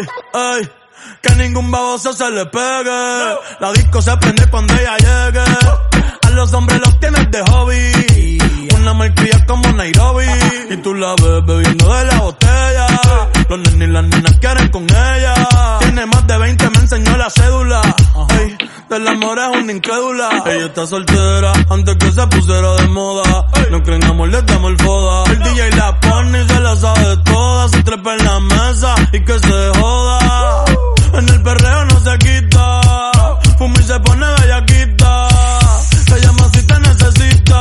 Ay, ay. Que ningún baboso se le pegue. La disco se prende cuando ella llegue. A los hombres los tienes de hobby. Una malcria como Nairobi. Y tú la ves bebiendo de la botella. Los nenes y las nenas quieren con ella. Tiene más de 20, me enseñó la cédula. Ay, del amor es una incrédula. Ella está soltera antes que se pusiera de moda. No creen amor, le damos el foda. Y que se joda. En el perreo no se quita. Fuma y se pone bellaquita. Te llama si te necesita.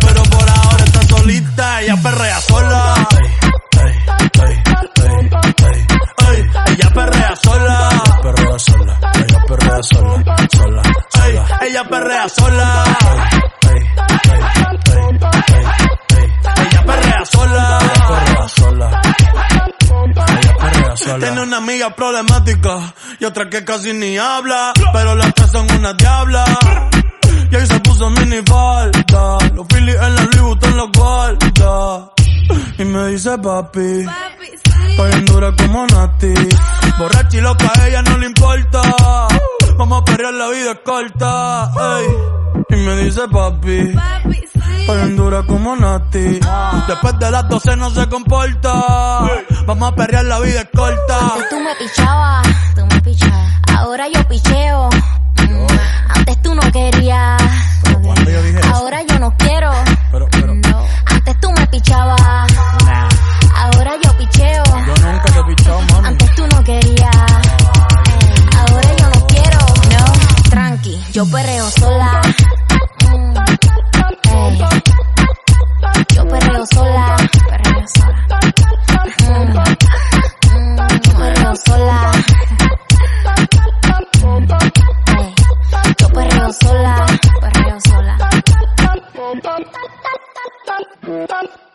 Pero por ahora está solita. Ella perrea sola. Ey, ey, ey, ey, ey. Ella perrea sola. Perrea sola, ella perrea sola, sola, sola. ella perrea sola. Ella perrea sola. Tiene una amiga problemática y otra que casi ni habla, pero las tres son una diabla. Y ahí se puso mini falta, los Phillies en la Louis Vuitton los guarda. Y me dice papi, estoy bien dura como Nati. Borracha y loca a ella no le importa. Vamos a perrear la vida es corta, ey. Y me dice papi, estoy bien dura como Nati. Después de las 12 no se comporta. Vamos a perrear, la vida es corta. Antes tú me pichabas, tú me pichabas. Ahora yo picheo. Mm. Antes tú no querías. Ahora yo no quiero. Pero, pero. Antes tú me pichabas. Ahora yo picheo. Yo nunca te mami. Antes tú no querías. Ahora yo no quiero. No. Tranqui, yo perreo sola. Mm. Yo perreo sola. Bump.